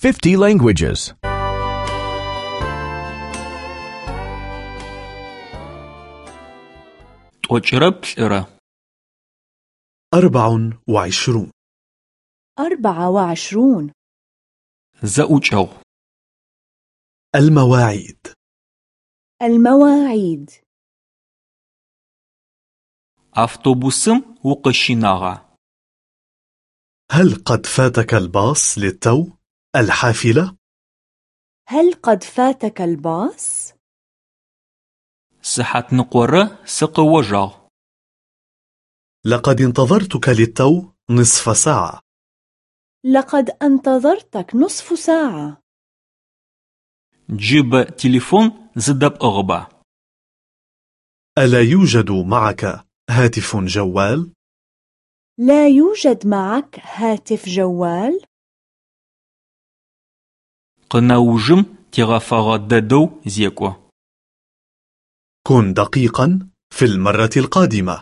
50 languages. 24 24 زأوجو المواعيد. المواعيد. أفطوبوسم وقشيناغا هل قد فاتك الباص للتو؟ الحافلة؟ هل قد فاتك الباص؟ سحت نقورة سق لقد انتظرتك للتو نصف ساعة لقد انتظرتك نصف ساعة جيب تليفون زدب أغبى ألا يوجد معك هاتف جوال؟ لا يوجد معك هاتف جوال؟ Къынаужым тигъэфэгъэ дэдэу зекӏо. كن دقيقا في المرة القادمة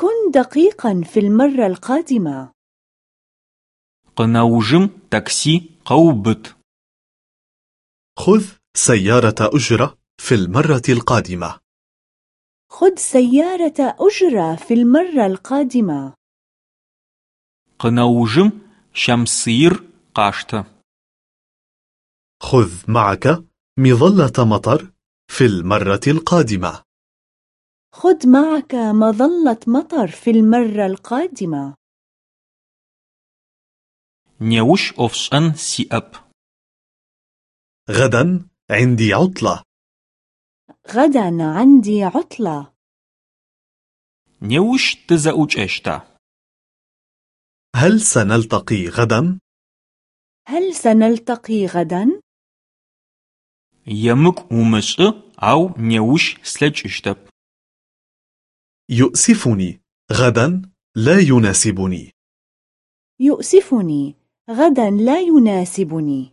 كن دقيقا في المرة القادمة Къынаужым такси къэубыт. خذ سيارة أجرة في المرة القادمة خذ سيارة أجرة في المرة القادمة Къынаужым щамсыир къаштэ. خذ معك مظلة مطر في المرة القادمة خذ معك مظلة مطر في المرة القادمة Неущ ӏофшӏэн сиӏэп. غدا عندي عطلة غدا عندي عطلة Неущ тызэӏукӏэщта? هل سنلتقي غدا؟ هل سنلتقي غدا؟ Емыкӏу умышӏы, ау неущ слъэкӏыщтэп. يؤسفني غدا لا يناسبني يؤسفني غدا لا يناسبني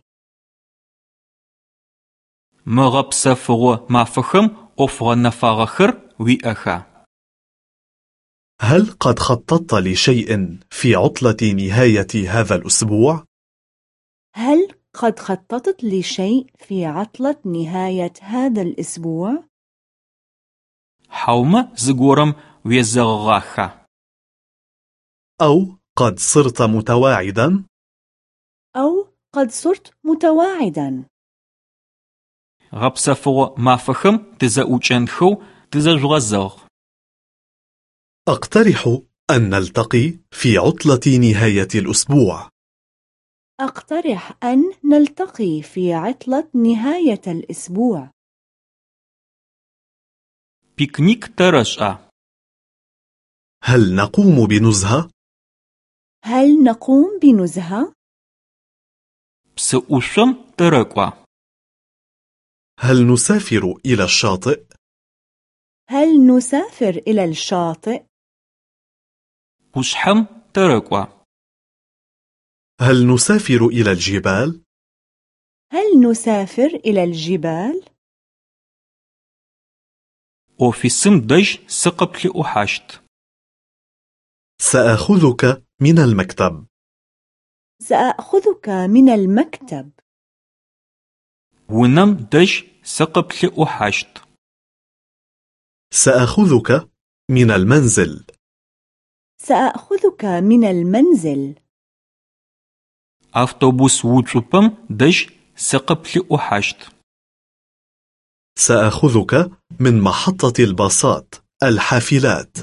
Мыгъэпсэфыгъо мафэхэм ӏофгъэнэфагъэхэр уиӏэха? هل قد خططت لشيء في عطلة نهاية هذا الأسبوع؟ هل قد خططت لشيء في عطلة نهاية هذا الأسبوع؟ حوم زغورم ويزغغاخا أو قد صرت متواعدا؟ أو قد صرت متواعدا. غبسفو مافخم تزاوچنخو تزاجغزغ أقترح أن نلتقي في عطلة نهاية الأسبوع. أقترح أن نلتقي في عطلة نهاية الأسبوع. بيكنيك ترشأ هل نقوم بنزهة؟ هل نقوم بنزهة؟ بسؤشم تركوا هل نسافر إلى الشاطئ؟ هل نسافر إلى الشاطئ؟ بشحم تركوا هل نسافر إلى الجبال؟ هل نسافر إلى الجبال؟ Офисым дэжь сыкъыплъыӏухьащт. سأخذك من المكتب سأخذك من المكتب Унэм дэжь сыкъыплъыӏухьащт. سأخذك من المنزل سأخذك من المنزل Автобус уцӏупэм дэжь сыкъыплъыӏухьащт. سأخذك من محطة الباصات الحافلات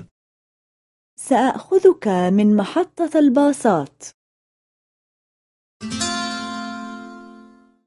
سأخذك من محطة الباصات